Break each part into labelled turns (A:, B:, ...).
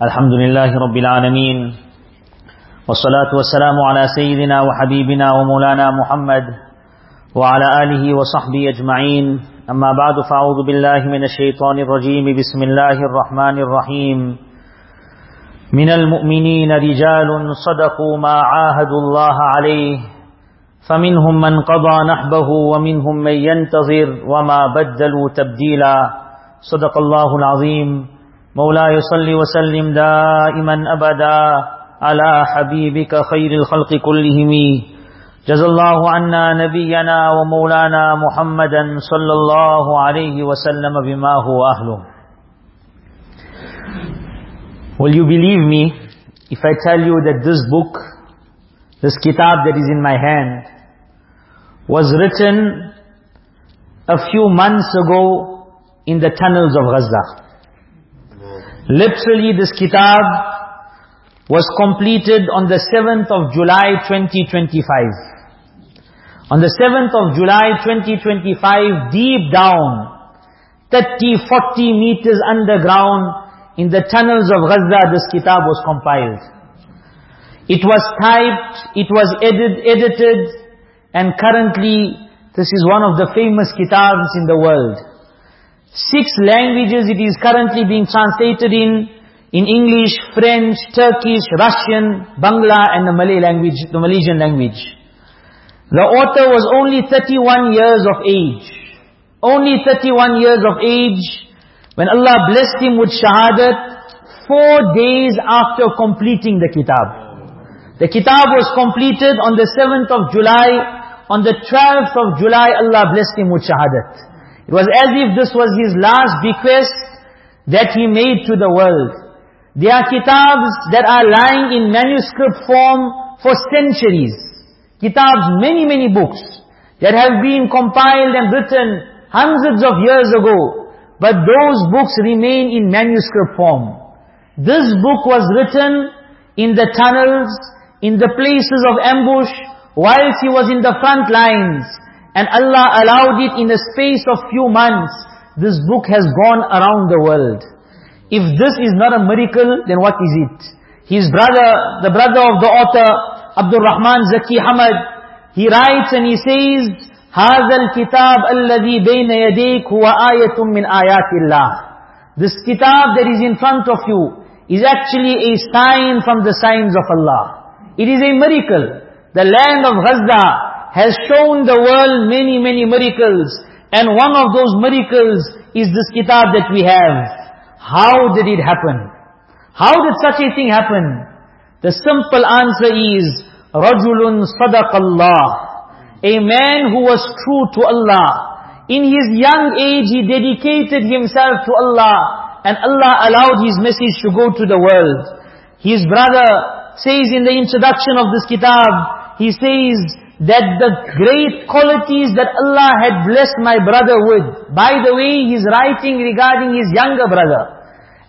A: الحمد لله رب العالمين. والصلاة والسلام على سيدنا وحبيبنا ومولانا محمد وعلى آله وصحبه أجمعين. أما بعد فأعوذ بالله من الشيطان الرجيم. بسم الله الرحمن الرحيم. من المؤمنين رجال صدقوا ما عاهدوا الله عليه فمنهم من قضى نحبه ومنهم من ينتظر وما بدلوا تبديلا. صدق الله العظيم. مولاي صل وسلم دائما أبدا على حبيبك خير الخلق كلهم جزا الله عنا نبينا ومولانا محمدا صلى الله عليه وسلم بما هو أهله Will you believe me if I tell you that this book, this kitab that is in my hand, was written a few months ago in the tunnels of Gaza. Literally this kitab was completed on the 7th of July 2025. On the 7th of July 2025, deep down, 30, 40 meters underground, in the tunnels of Gaza, this kitab was compiled. It was typed, it was edit, edited, and currently, this is one of the famous kitabs in the world. Six languages it is currently being translated in, in English, French, Turkish, Russian, Bangla, and the Malay language, the Malaysian language. The author was only 31 years of age. Only 31 years of age, when Allah blessed him with shahadat, four days after completing the kitab. The kitab was completed on the 7th of July. On the 12th of July, Allah blessed him with shahadat. It was as if this was his last bequest that he made to the world. There are kitabs that are lying in manuscript form for centuries. Kitabs, many, many books that have been compiled and written hundreds of years ago. But those books remain in manuscript form. This book was written in the tunnels, in the places of ambush, whilst he was in the front lines. And Allah allowed it in a space of few months. This book has gone around the world. If this is not a miracle, then what is it? His brother, the brother of the author, Abdul Rahman Zaki Hamad, he writes and he says, هذا الكتاب الذي بين يديك هو آية من آيات الله. This kitab that is in front of you is actually a sign from the signs of Allah. It is a miracle. The land of Gaza has shown the world many, many miracles. And one of those miracles is this kitab that we have. How did it happen? How did such a thing happen? The simple answer is, رَجُلٌ صَدَقَ اللَّهِ a man who was true to Allah. In his young age, he dedicated himself to Allah. And Allah allowed his message to go to the world. His brother says in the introduction of this kitab, he says that the great qualities that Allah had blessed my brother with. By the way, he's writing regarding his younger brother.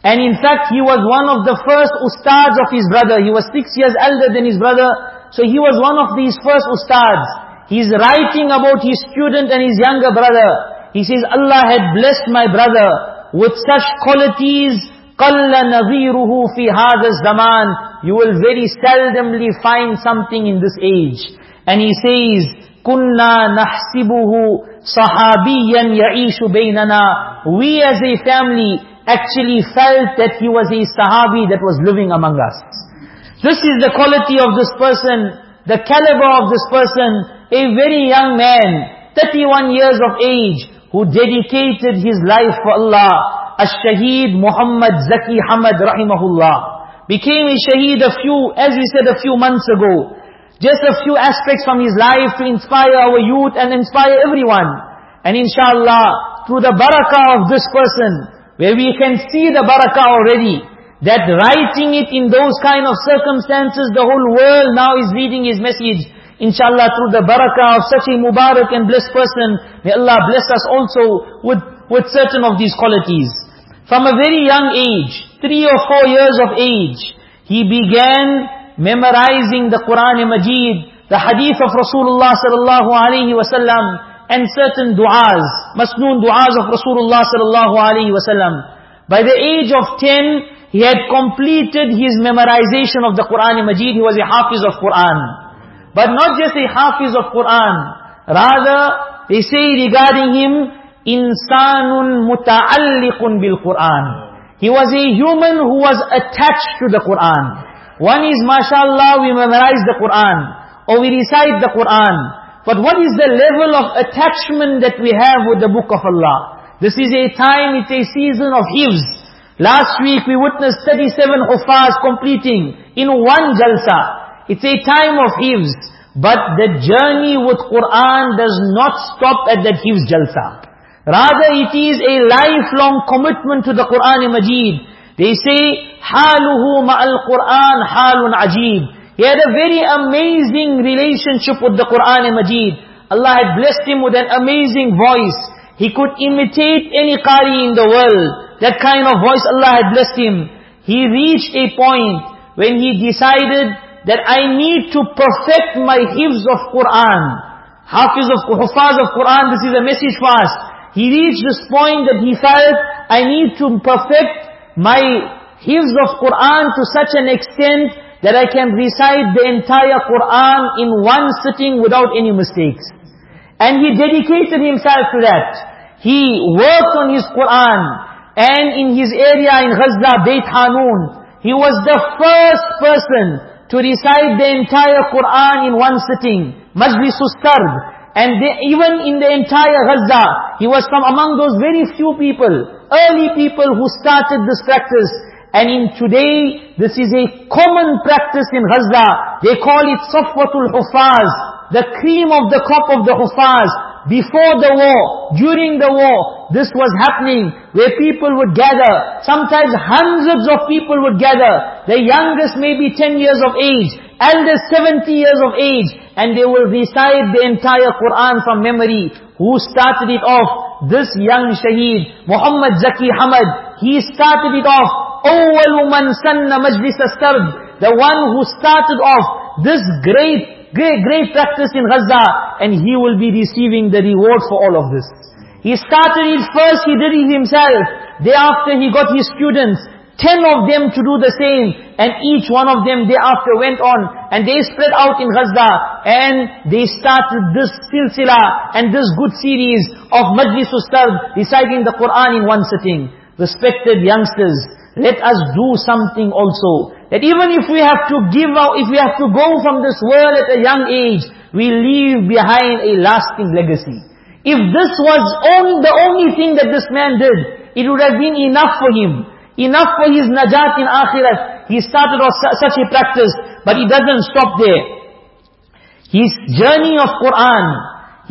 A: And in fact, he was one of the first ustads of his brother. He was six years elder than his brother. So he was one of these first ustads. He's writing about his student and his younger brother. He says, Allah had blessed my brother with such qualities, قَلَّ نَظِيرُهُ فِي هَذَا الزَّمَانِ You will very seldomly find something in this age. And he says, كُنَّا نَحْسِبُهُ صَحَابِيًّا يَعِيشُ بَيْنَنَا We as a family actually felt that he was a sahabi that was living among us. This is the quality of this person, the caliber of this person, a very young man, 31 years of age, who dedicated his life for Allah, Ash-Shaheed Muhammad Zaki Hamad rahimahullah, became a shaheed a few, as we said a few months ago. Just a few aspects from his life to inspire our youth and inspire everyone. And inshallah, through the barakah of this person, where we can see the barakah already, that writing it in those kind of circumstances, the whole world now is reading his message. Inshallah, through the barakah of such a Mubarak and blessed person, may Allah bless us also with, with certain of these qualities. From a very young age, three or four years of age, he began memorizing the Quran Majid, the hadith of Rasulullah sallallahu alaihi wasallam, and certain du'as, masnoon du'as of Rasulullah sallallahu alaihi wasallam. By the age of 10, He had completed his memorization of the Quran Majid. He was a Hafiz of Quran. But not just a Hafiz of Quran. Rather, they say regarding him, Insanun muta'alliqun bil Quran. He was a human who was attached to the Quran. One is, mashallah, we memorize the Quran. Or we recite the Quran. But what is the level of attachment that we have with the Book of Allah? This is a time, it's a season of hifz. Last week we witnessed 37 hufaz completing in one jalsa. It's a time of hifz. But the journey with Quran does not stop at that hifz jalsa. Rather it is a lifelong commitment to the Quran Majid. They say, حَالُهُ مَعَ الْقُرْآنِ حَالٌ عَجِيبٌ He had a very amazing relationship with the Quran Majid. Allah had blessed him with an amazing voice. He could imitate any qari in the world. That kind of voice Allah had blessed him. He reached a point when he decided that I need to perfect my hifz of Quran. Hafiz of, Hufaz of Quran, this is a message for us. He reached this point that he felt, I need to perfect my hifz of Quran to such an extent that I can recite the entire Quran in one sitting without any mistakes. And he dedicated himself to that. He worked on his Quran. And in his area in Gaza, Beit Hanun, he was the first person to recite the entire Quran in one sitting. Majlisus Sard. And they, even in the entire Gaza, he was from among those very few people, early people who started this practice. And in today, this is a common practice in Gaza. They call it Safwatul Hufaz, the cream of the crop of the Hufaz Before the war, during the war, this was happening where people would gather. Sometimes hundreds of people would gather. The youngest maybe 10 years of age, eldest 70 years of age, and they will recite the entire Quran from memory. Who started it off? This young shaheed, Muhammad Zaki Hamad. He started it off. أول من سن مجلس السرد. The one who started off this great Great, great practice in Gaza. And he will be receiving the reward for all of this. He started it first, he did it himself. Thereafter he got his students. Ten of them to do the same. And each one of them thereafter went on. And they spread out in Gaza. And they started this silsila and this good series of Majlisus Sard, reciting the Quran in one sitting. Respected youngsters, let us do something also. That even if we have to give out, if we have to go from this world at a young age, we leave behind a lasting legacy. If this was only the only thing that this man did, it would have been enough for him. Enough for his najat in akhirat. He started off such a practice, but he doesn't stop there. His journey of Quran,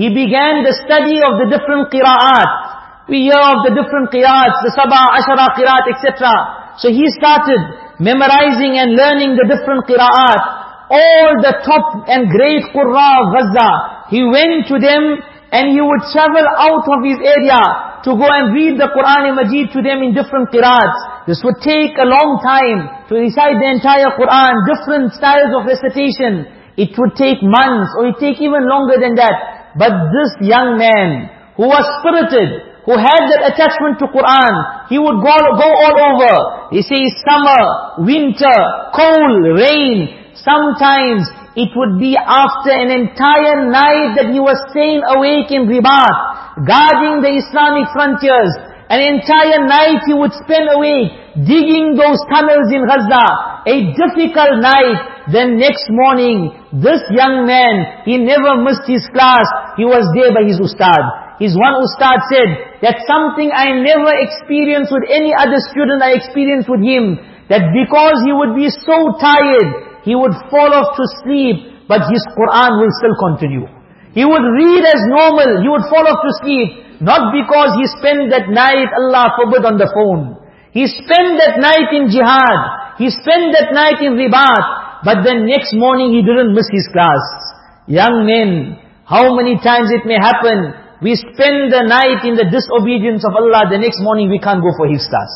A: he began the study of the different qira'at. We hear of the different qira'ats, the sabah, ashara qira'at, etc. So he started memorizing and learning the different qira'at. All the top and great qurra of Gaza. He went to them and he would travel out of his area to go and read the Quran and Majid to them in different qira'ats. This would take a long time to recite the entire Quran, different styles of recitation. It would take months or it take even longer than that. But this young man who was spirited, who had that attachment to Quran, he would go, go all over. He says summer, winter, cold, rain. Sometimes it would be after an entire night that he was staying awake in Ribat, guarding the Islamic frontiers. An entire night he would spend awake, digging those tunnels in Gaza. A difficult night. Then next morning, this young man, he never missed his class. He was there by his ustad. His one ustad said, that something I never experienced with any other student I experienced with him, that because he would be so tired, he would fall off to sleep, but his Quran will still continue. He would read as normal, he would fall off to sleep, not because he spent that night, Allah forbid, on the phone. He spent that night in jihad, he spent that night in ribat, but then next morning he didn't miss his class. Young men, how many times it may happen, we spend the night in the disobedience of Allah, the next morning we can't go for his class.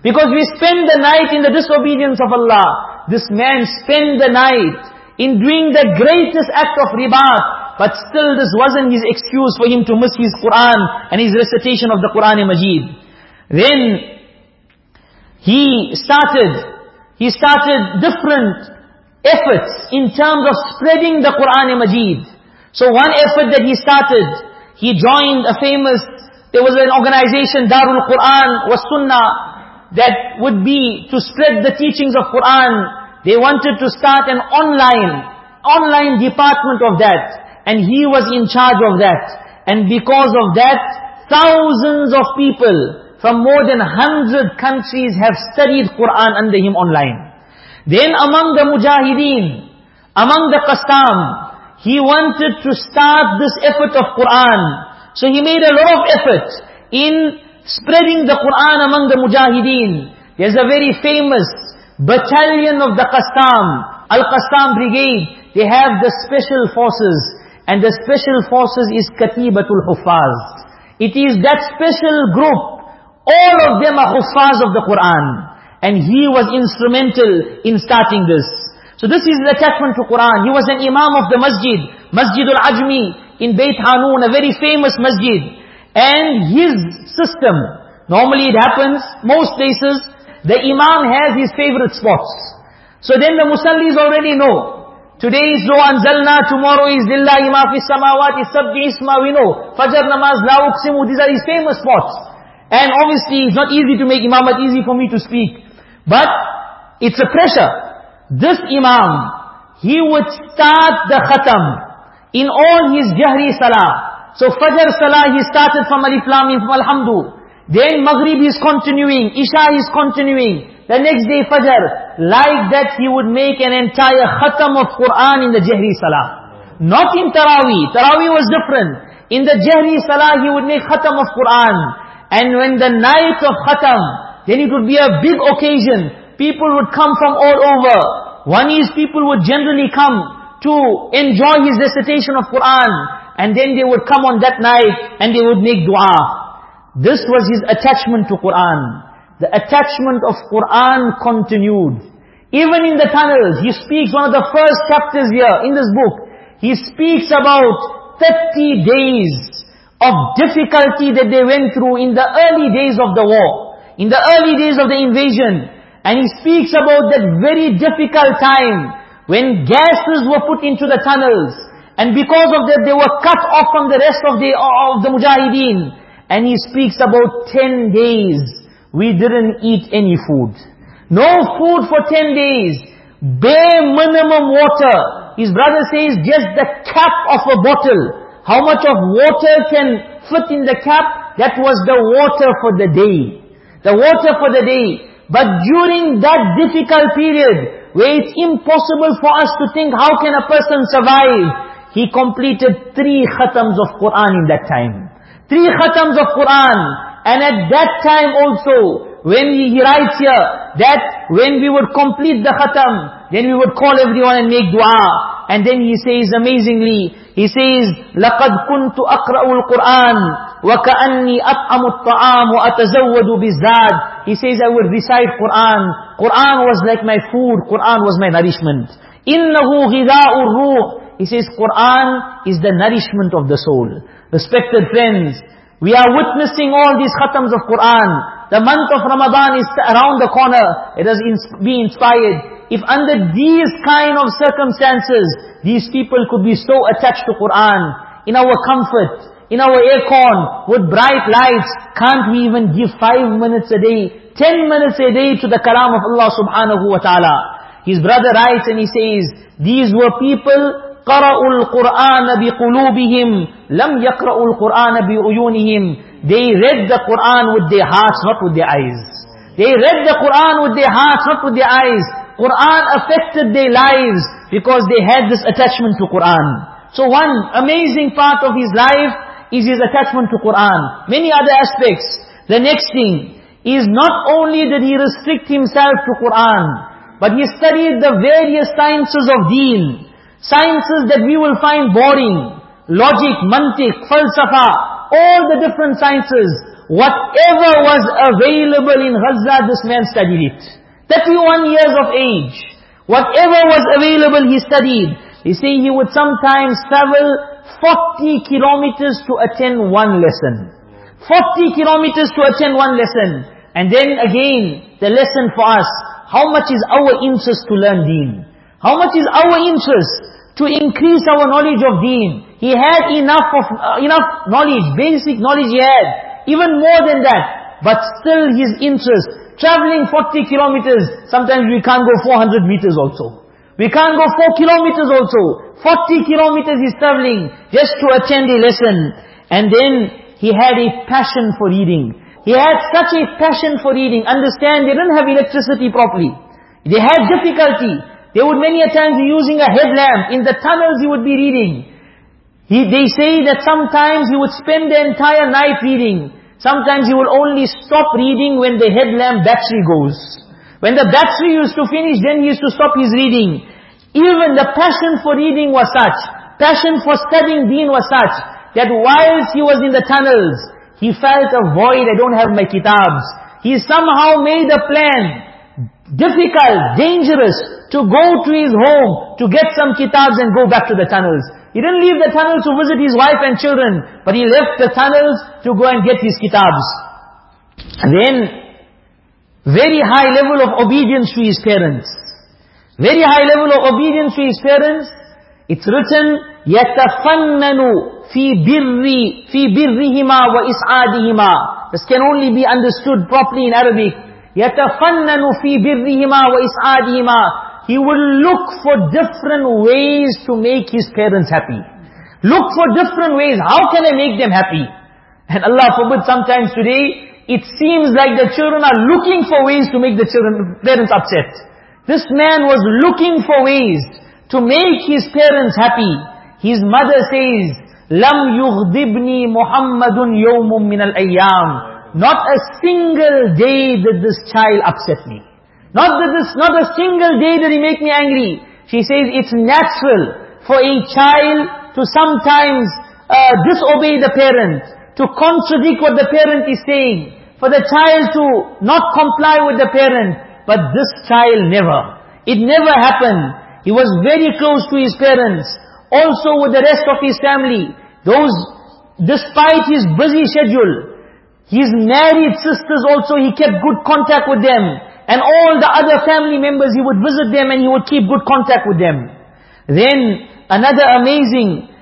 A: Because we spend the night in the disobedience of Allah. This man spent the night in doing the greatest act of ribat, but still this wasn't his excuse for him to miss his Quran and his recitation of the Quran Majid. Then, He started, he started different efforts in terms of spreading the Quran Majid. So one effort that he started, he joined a famous, there was an organization, Darul Quran was Sunnah, that would be to spread the teachings of Quran. They wanted to start an online, online department of that. And he was in charge of that. And because of that, Thousands of people from more than hundred countries have studied Quran under him online. Then among the mujahideen, among the Qassam, he wanted to start this effort of Quran. So he made a lot of effort in spreading the Quran among the mujahideen. There's a very famous battalion of the Qassam, Al-Qassam Brigade. They have the special forces. And the special forces is Katibatul Huffaz. It is that special group. All of them are huffaz of the Quran. And he was instrumental in starting this. So this is the attachment to Quran. He was an imam of the masjid, Masjid al-Ajmi in Beit Hanun, a very famous masjid. And his system, normally it happens, most places, the imam has his favorite spots. So then the musallis already know, Today is Lo Anzalna, tomorrow is Lillahi ma fi samawati sabbi isma, we know. Fajr namaz, la uqsimu, these are his famous spots. And obviously it's not easy to make imamat easy for me to speak. But it's a pressure. This imam, he would start the khatam in all his jahri salah. So Fajr salah he started from Alif Lam from Alhamdu. Then Maghrib is continuing, Isha is continuing. The next day Fajr, like that he would make an entire khatam of Quran in the Jahri Salah. Not in Taraweeh. Taraweeh was different. In the Jahri Salah he would make khatam of Quran. And when the night of khatam, then it would be a big occasion. People would come from all over. One is people would generally come to enjoy his recitation of Quran. And then they would come on that night and they would make dua. This was his attachment to Quran the attachment of Quran continued. Even in the tunnels, he speaks, one of the first chapters here in this book, he speaks about 30 days of difficulty that they went through in the early days of the war, in the early days of the invasion. And he speaks about that very difficult time when gases were put into the tunnels. And because of that, they were cut off from the rest of the, of the mujahideen. And he speaks about 10 days we didn't eat any food. No food for 10 days. Bare minimum water. His brother says just the cap of a bottle. How much of water can fit in the cap? That was the water for the day. The water for the day. But during that difficult period, where it's impossible for us to think how can a person survive, he completed three khatams of Quran in that time. Three khatams of Quran. And at that time also, when he, he writes here, that when we would complete the khatam, then we would call everyone and make dua. And then he says amazingly, he says, لَقَدْ كُنْتُ أَقْرَأُ الْقُرْآنِ وَكَأَنِّي أَطْعَمُ الطَّعَامُ وَأَتَزَوَّدُ بِالزَّادِ He says, I would recite Qur'an. Qur'an was like my food. Qur'an was my nourishment. إِنَّهُ غِذَاءُ الرُّوحِ He says, Qur'an is the nourishment of the soul. Respected friends, we are witnessing all these khatams of Quran. The month of Ramadan is around the corner. It has be inspired. If under these kind of circumstances, these people could be so attached to Quran, in our comfort, in our aircon, with bright lights, can't we even give five minutes a day, ten minutes a day to the kalam of Allah subhanahu wa ta'ala? His brother writes and he says, these were people they read the Qur'an with their hearts not with their eyes. They read the Qur'an with their hearts not with their eyes. Qur'an affected their lives because they had this attachment to Qur'an. So one amazing part of his life is his attachment to Qur'an. Many other aspects. The next thing is not only that he restrict himself to Qur'an but he studied the various sciences of deen. Sciences that we will find boring, logic, mantiq, falsafa, all the different sciences, whatever was available in Gaza, this man studied it. 31 years of age. Whatever was available, he studied. They say he would sometimes travel 40 kilometers to attend one lesson. 40 kilometers to attend one lesson. And then again, the lesson for us. How much is our interest to learn deen? How much is our interest to increase our knowledge of deen? He had enough of uh, enough knowledge, basic knowledge he had, even more than that. But still his interest, traveling 40 kilometers, sometimes we can't go 400 meters also. We can't go 4 kilometers also. 40 kilometers he's traveling just to attend a lesson. And then he had a passion for reading. He had such a passion for reading. Understand, they didn't have electricity properly. They had difficulty. They would many a times be using a headlamp. In the tunnels he would be reading. He, they say that sometimes he would spend the entire night reading. Sometimes he would only stop reading when the headlamp battery goes. When the battery used to finish, then he used to stop his reading. Even the passion for reading was such, passion for studying deen was such, that whilst he was in the tunnels, he felt a void, I don't have my kitabs. He somehow made a plan, difficult, dangerous, to go to his home, to get some kitabs and go back to the tunnels. He didn't leave the tunnels to visit his wife and children, but he left the tunnels to go and get his kitabs. And then, very high level of obedience to his parents. Very high level of obedience to his parents. It's written, يَتَفَنَّنُ فِي بِرِّ فِي بِرِّهِمَا وَإِسْعَادِهِمَا This can only be understood properly in Arabic. يَتَفَنَّنُ فِي بِرِّهِمَا وَإِسْعَادِهِمَا He will look for different ways to make his parents happy. Look for different ways. How can I make them happy? And Allah forbid sometimes today, it seems like the children are looking for ways to make the children, parents upset. This man was looking for ways to make his parents happy. His mother says, لَمْ يُغْضِبْنِي مُحَمَّدٌ يَوْمٌ مِّنَ الْأَيَّامِ not a single day did this child upset me. Not that this, not a single day did he make me angry. She says it's natural for a child to sometimes uh, disobey the parent, to contradict what the parent is saying, for the child to not comply with the parent. But this child never. It never happened. He was very close to his parents also with the rest of his family. Those, despite his busy schedule, his married sisters also, he kept good contact with them. And all the other family members, he would visit them and he would keep good contact with them. Then, another amazing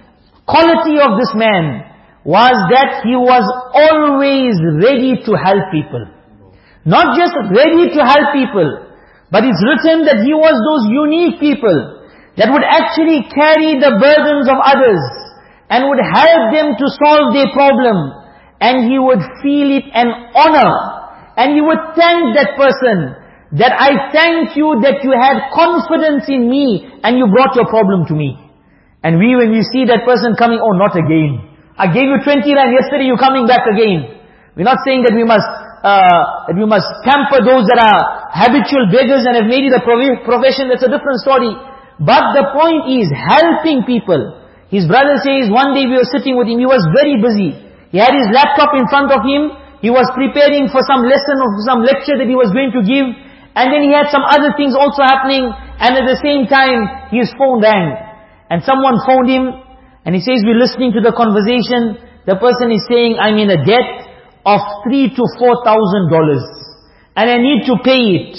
A: quality of this man was that he was always ready to help people. Not just ready to help people, but it's written that he was those unique people that would actually carry the burdens of others and would help them to solve their problem. And he would feel it an honor. And he would thank that person that I thank you that you had confidence in me and you brought your problem to me. And we, when we see that person coming, oh, not again. I gave you 20 rand yesterday, you're coming back again. We're not saying that we must, uh, that we must pamper those that are habitual beggars and have made it a profession, that's a different story. But the point is helping people. His brother says, one day we were sitting with him, he was very busy. He had his laptop in front of him, he was preparing for some lesson or some lecture that he was going to give, and then he had some other things also happening, and at the same time, his phone rang. And someone phoned him, and he says, we're listening to the conversation, the person is saying, I'm in a debt of three to four thousand dollars, and I need to pay it.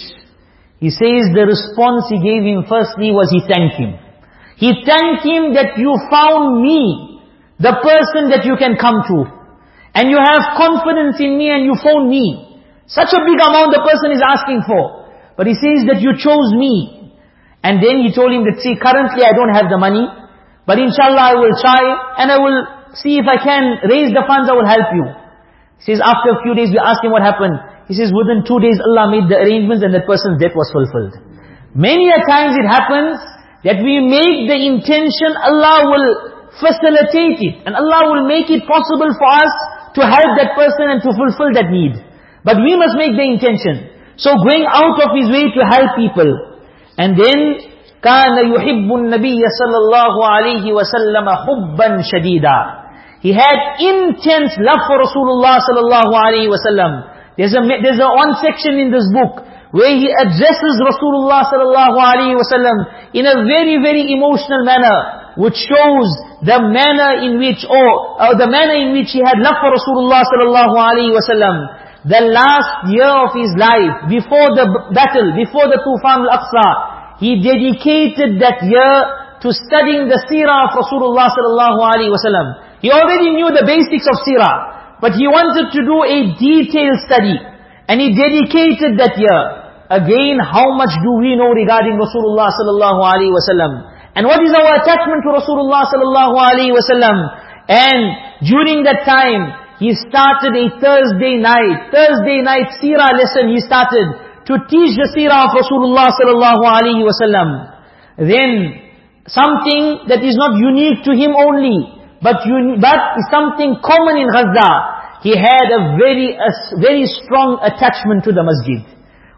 A: He says the response he gave him firstly was he thanked him. He thanked him that you found me, the person that you can come to. And you have confidence in me and you phone me. Such a big amount the person is asking for. But he says that you chose me. And then he told him that, see, currently I don't have the money. But inshallah I will try and I will see if I can raise the funds, I will help you. He says after a few days we ask him what happened. He says within two days Allah made the arrangements and that person's debt was fulfilled. Many a times it happens that we make the intention, Allah will facilitate it. And Allah will make it possible for us to help that person and to fulfill that need. But we must make the intention. So going out of his way to help people. And then, كَانَ يُحِبُّ النَّبِيَّ صَلَى اللَّهُ عَلَيْهِ وَسَلَّمَ حُبًّا شَدِيدًا He had intense love for Rasulullah sallallahu alayhi wasallam. There's a there's a one section in this book where he addresses Rasulullah sallallahu alayhi wasallam in a very very emotional manner which shows the manner in which, or uh, the manner in which he had love for Rasulullah sallallahu alaihi wasallam. the last year of his life, before the battle, before the Tufan al-Aqsa, he dedicated that year to studying the seerah of Rasulullah sallallahu alaihi wasallam. He already knew the basics of seerah, but he wanted to do a detailed study. And he dedicated that year. Again, how much do we know regarding Rasulullah sallallahu alaihi wasallam? And what is our attachment to Rasulullah sallallahu alaihi wasallam? And during that time, he started a Thursday night, Thursday night seerah lesson he started to teach the seerah of Rasulullah sallallahu alaihi wasallam. Then, something that is not unique to him only, but, but something common in Gaza. He had a very, a very strong attachment to the masjid.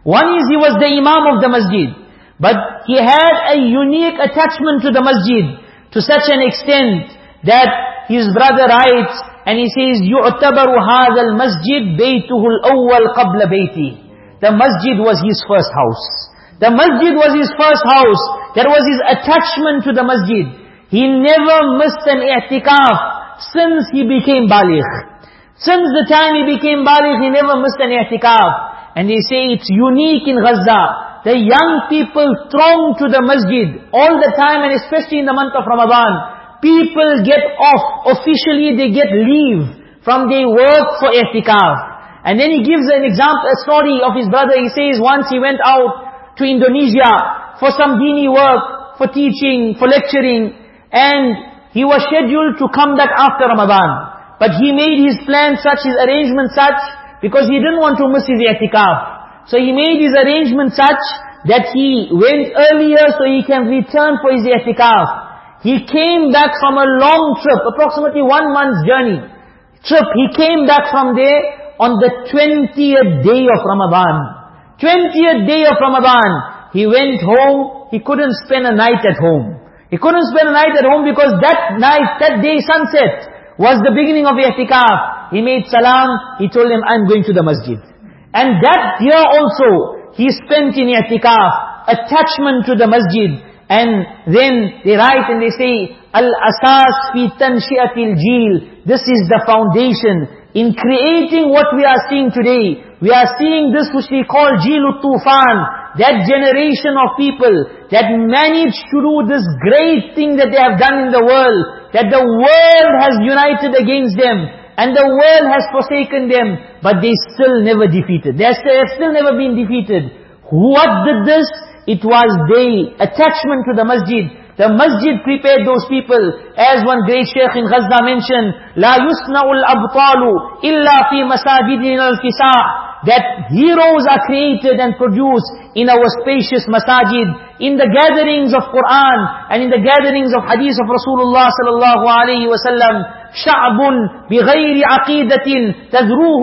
A: One is he was the imam of the masjid. But he had a unique attachment to the masjid to such an extent that his brother writes and he says, يُعْتَبَرُ هَذَا الْمَسْجِدْ بَيْتُهُ الْأَوَّلْ قَبْلَ بَيْتِهِ The masjid was his first house. The masjid was his first house. That was his attachment to the masjid. He never missed an i'tikaf since he became baligh. Since the time he became baligh, he never missed an i'tikaf. And they say it's unique in Gaza the young people throng to the masjid all the time and especially in the month of Ramadan. People get off, officially they get leave from their work for i'tikaf. And then he gives an example, a story of his brother. He says once he went out to Indonesia for some dini work, for teaching, for lecturing. And he was scheduled to come back after Ramadan. But he made his plan such, his arrangement such, because he didn't want to miss his i'tikaf. So he made his arrangement such that he went earlier so he can return for his i'tikaf. He came back from a long trip, approximately one month's journey. Trip, he came back from there on the 20th day of Ramadan. 20th day of Ramadan. He went home, he couldn't spend a night at home. He couldn't spend a night at home because that night, that day sunset, was the beginning of the i'tikaf. He made salam, he told him, I'm going to the masjid. And that year also, he spent in i'tikaf, attachment to the masjid. And then they write and they say, Al-asas fi tanshi'atil jeel. This is the foundation. In creating what we are seeing today, we are seeing this which we call Jilut Tufan, that generation of people that managed to do this great thing that they have done in the world, that the world has united against them, and the world has forsaken them, but they still never defeated. They have still never been defeated. What did this? It was their attachment to the masjid. The masjid prepared those people. As one great sheikh in Gaza mentioned, La yusna'ul abtalu illa fi masajidin al kisa." That heroes are created and produced in our spacious masajid, in the gatherings of Quran, and in the gatherings of hadith of Rasulullah sallallahu alayhi wa sallam. شعب بغير عقيدة تذروه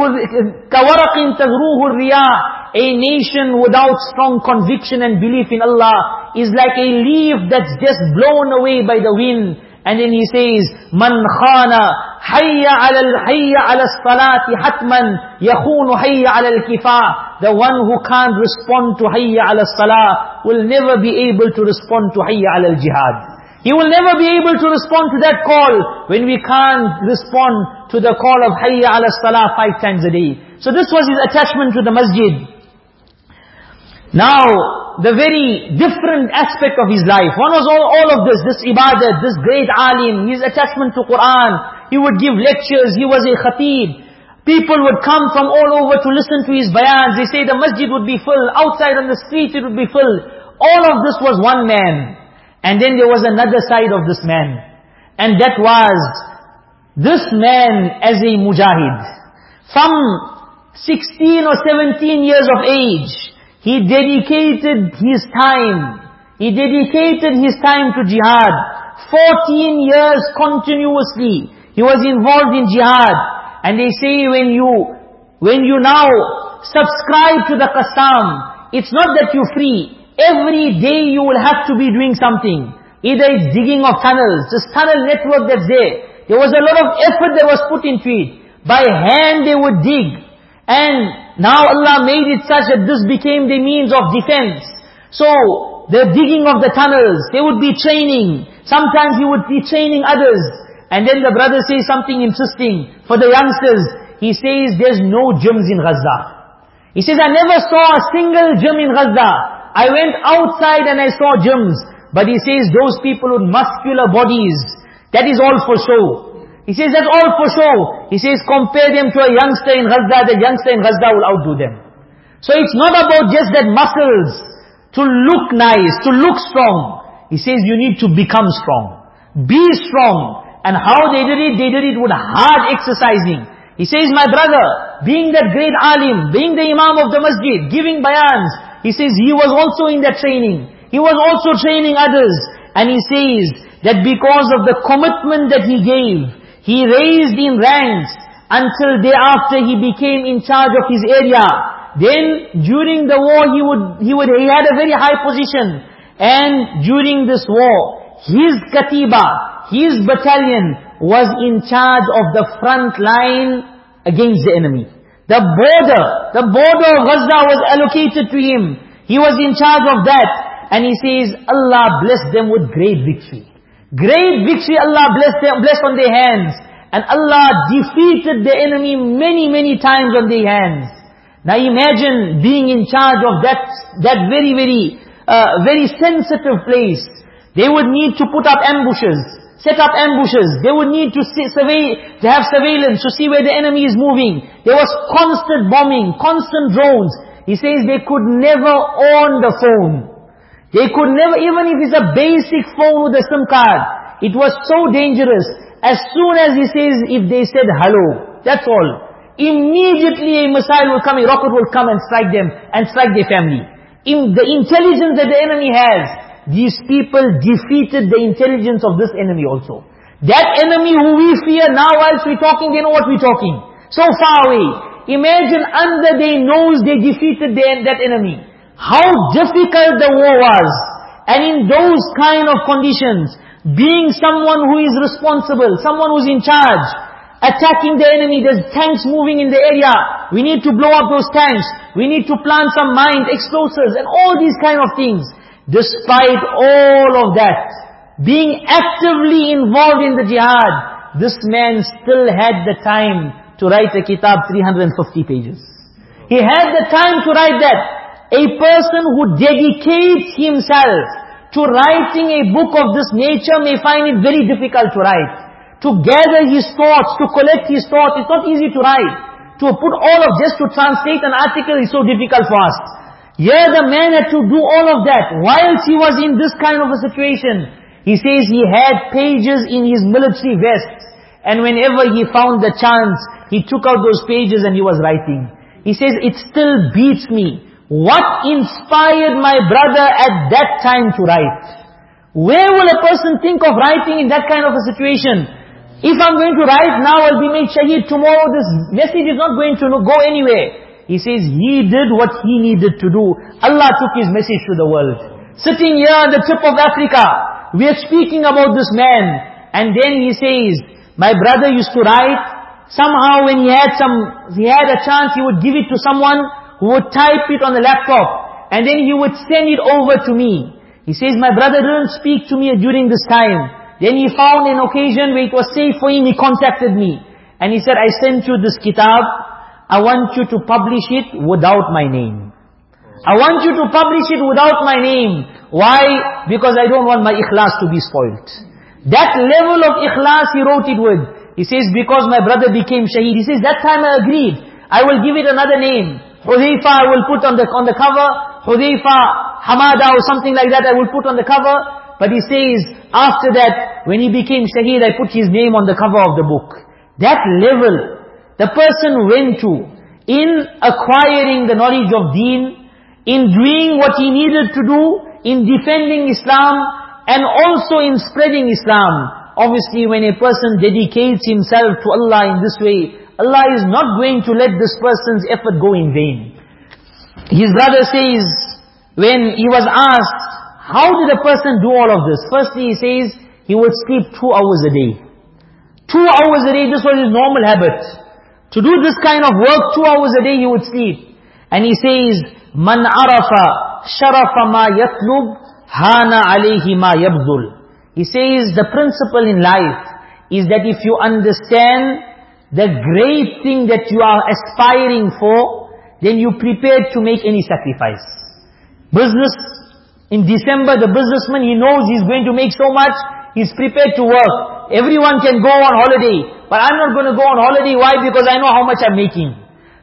A: كورق تذروه الرياح A nation without strong conviction and belief in Allah is like a leaf that's just blown away by the wind. And then he says, من خان حي على الحي على الصلاة حتما يخون حي على الكفاء The one who can't respond to حي على الصلاة will never be able to respond to حي على الجهاد. He will never be able to respond to that call when we can't respond to the call of Hayya ala Salah five times a day. So this was his attachment to the masjid. Now, the very different aspect of his life. One was all, all of this, this ibadat, this great alim, his attachment to Quran. He would give lectures, he was a khatib. People would come from all over to listen to his bayans. They say the masjid would be full, outside on the street it would be full. All of this was one man. And then there was another side of this man. And that was, this man as a mujahid. From 16 or 17 years of age, he dedicated his time. He dedicated his time to jihad. 14 years continuously. He was involved in jihad. And they say when you, when you now subscribe to the Qassam, it's not that you're free. Every day you will have to be doing something. Either it's digging of tunnels, this tunnel network that's there. There was a lot of effort that was put into it. By hand they would dig. And now Allah made it such that this became the means of defense. So, the digging of the tunnels, they would be training. Sometimes he would be training others. And then the brother says something interesting for the youngsters. he says there's no gyms in Gaza. He says, I never saw a single gym in Gaza. I went outside and I saw gyms. But he says those people with muscular bodies, that is all for show. He says that's all for show. He says compare them to a youngster in Gaza, the youngster in Gaza will outdo them. So it's not about just that muscles, to look nice, to look strong. He says you need to become strong. Be strong. And how they did it? They did it with hard exercising. He says, my brother, being that great alim, being the imam of the masjid, giving bayans, he says he was also in that training. He was also training others. And he says that because of the commitment that he gave, he raised in ranks until thereafter he became in charge of his area. Then during the war he would, he would, he had a very high position. And during this war, his katiba, his battalion was in charge of the front line against the enemy. The border, the border of Gaza was allocated to him. He was in charge of that. And he says, Allah blessed them with great victory. Great victory Allah blessed them, blessed on their hands. And Allah defeated the enemy many, many times on their hands. Now imagine being in charge of that, that very, very, uh, very sensitive place. They would need to put up ambushes set up ambushes. They would need to survey, to have surveillance to see where the enemy is moving. There was constant bombing, constant drones. He says they could never own the phone. They could never, even if it's a basic phone with a SIM card, it was so dangerous. As soon as he says, if they said hello, that's all. Immediately a missile will come, a rocket will come and strike them, and strike their family. In the intelligence that the enemy has, these people defeated the intelligence of this enemy also. That enemy who we fear now whilst we're talking, they know what we're talking. So far away. Imagine under their nose they defeated their, that enemy. How difficult the war was. And in those kind of conditions, being someone who is responsible, someone who's in charge, attacking the enemy, there's tanks moving in the area, we need to blow up those tanks, we need to plant some mines, explosives, and all these kind of things. Despite all of that, being actively involved in the jihad, this man still had the time to write a kitab 350 pages. He had the time to write that. A person who dedicates himself to writing a book of this nature may find it very difficult to write. To gather his thoughts, to collect his thoughts, it's not easy to write. To put all of this, to translate an article is so difficult for us. Here the man had to do all of that. Whilst he was in this kind of a situation, he says he had pages in his military vest. And whenever he found the chance, he took out those pages and he was writing. He says, it still beats me. What inspired my brother at that time to write? Where will a person think of writing in that kind of a situation? If I'm going to write now, I'll be made shaheed. Tomorrow this message is not going to go anywhere. He says he did what he needed to do. Allah took his message to the world. Sitting here on the tip of Africa, we are speaking about this man. And then he says, my brother used to write, somehow when he had some, he had a chance, he would give it to someone who would type it on the laptop. And then he would send it over to me. He says, my brother didn't speak to me during this time. Then he found an occasion where it was safe for him, he contacted me. And he said, I sent you this kitab, I want you to publish it without my name. I want you to publish it without my name. Why? Because I don't want my ikhlas to be spoilt. That level of ikhlas he wrote it with. He says, because my brother became shaheed. He says, that time I agreed. I will give it another name. Hudayfa I will put on the, on the cover. Hudayfa Hamada or something like that I will put on the cover. But he says, after that, when he became shaheed, I put his name on the cover of the book. That level the person went to in acquiring the knowledge of deen, in doing what he needed to do, in defending Islam, and also in spreading Islam. Obviously, when a person dedicates himself to Allah in this way, Allah is not going to let this person's effort go in vain. His brother says, when he was asked, how did a person do all of this? Firstly, he says, he would sleep two hours a day. Two hours a day, this was his normal habit. To do this kind of work, two hours a day he would sleep. And he says, Man arafa sharafa ma yatlub, hana alayhi ma yabzul. He says, the principle in life is that if you understand the great thing that you are aspiring for, then you prepared to make any sacrifice. Business, in December the businessman, he knows he's going to make so much, he's prepared to work. Everyone can go on holiday, but I'm not going to go on holiday. Why? Because I know how much I'm making.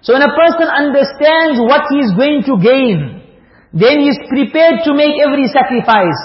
A: So when a person understands what he is going to gain, then he is prepared to make every sacrifice.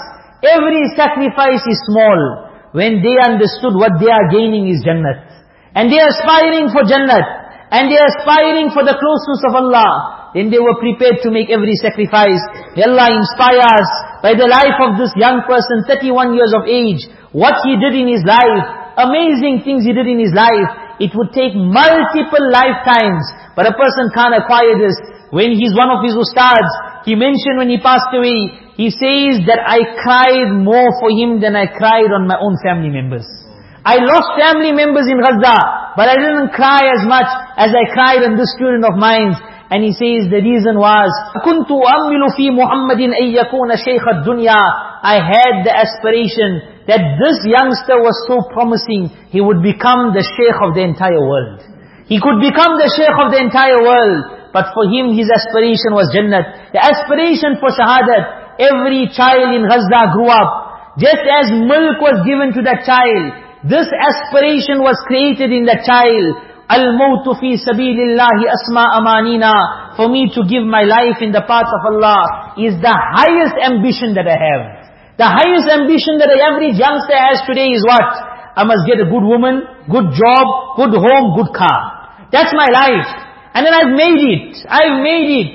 A: Every sacrifice is small. When they understood what they are gaining is Jannat. And they are aspiring for Jannat. And they are aspiring for the closeness of Allah. Then they were prepared to make every sacrifice. May Allah inspire us by the life of this young person, 31 years of age. What he did in his life. Amazing things he did in his life. It would take multiple lifetimes. But a person can't acquire this. When he's one of his ustads, he mentioned when he passed away, he says that I cried more for him than I cried on my own family members. I lost family members in Gaza, but I didn't cry as much as I cried on this student of mine. And he says the reason was, كُنْتُ أَمِّلُ فِي مُحَمَّدٍ أَن يَكُونَ شَيْخَ الدُّنْيَا I had the aspiration that this youngster was so promising, he would become the sheikh of the entire world. He could become the sheikh of the entire world. But for him, his aspiration was Jannat. The aspiration for Shahadat, every child in Gaza grew up. Just as milk was given to that child, this aspiration was created in that child Al-mawtu fi sabilillahi asma amanina. For me to give my life in the path of Allah is the highest ambition that I have. The highest ambition that average youngster has today is what? I must get a good woman, good job, good home, good car. That's my life. And then I've made it. I've made it.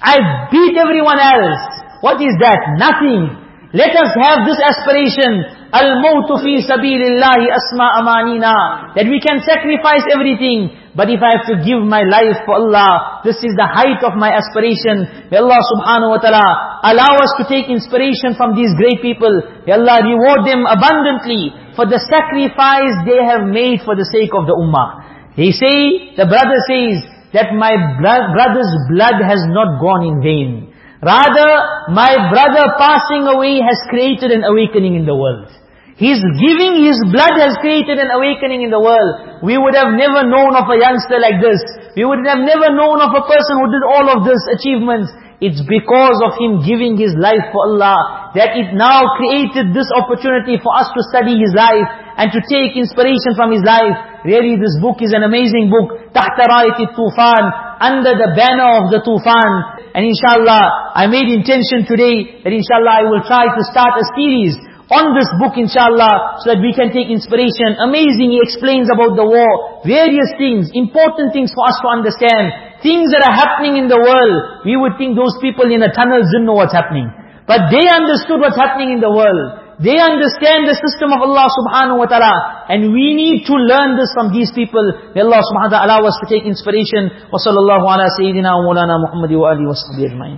A: I've beat everyone else. What is that? Nothing. Let us have this aspiration. Al-mawt fi sabilillahi asma amanina. That we can sacrifice everything. But if I have to give my life for Allah, this is the height of my aspiration. May Allah subhanahu wa ta'ala allow us to take inspiration from these great people. May Allah reward them abundantly for the sacrifice they have made for the sake of the ummah. They say, the brother says, that my brother's blood has not gone in vain. Rather, my brother passing away has created an awakening in the world. His giving his blood has created an awakening in the world. We would have never known of a youngster like this. We would have never known of a person who did all of this achievements. It's because of him giving his life for Allah that it now created this opportunity for us to study his life and to take inspiration from his life. Really this book is an amazing book. تحت راية الطوفان under the banner of the Tufan. And inshallah, I made intention today that inshallah I will try to start a series on this book inshallah, so that we can take inspiration. Amazing, he explains about the war, various things, important things for us to understand. Things that are happening in the world, we would think those people in the tunnels didn't know what's happening. But they understood what's happening in the world. They understand the system of Allah subhanahu wa ta'ala. And we need to learn this from these people. May Allah subhanahu wa ta'ala allow us to take inspiration. Wa sallallahu ala sayyidina wa mulana Muhammadi wa alihi wa.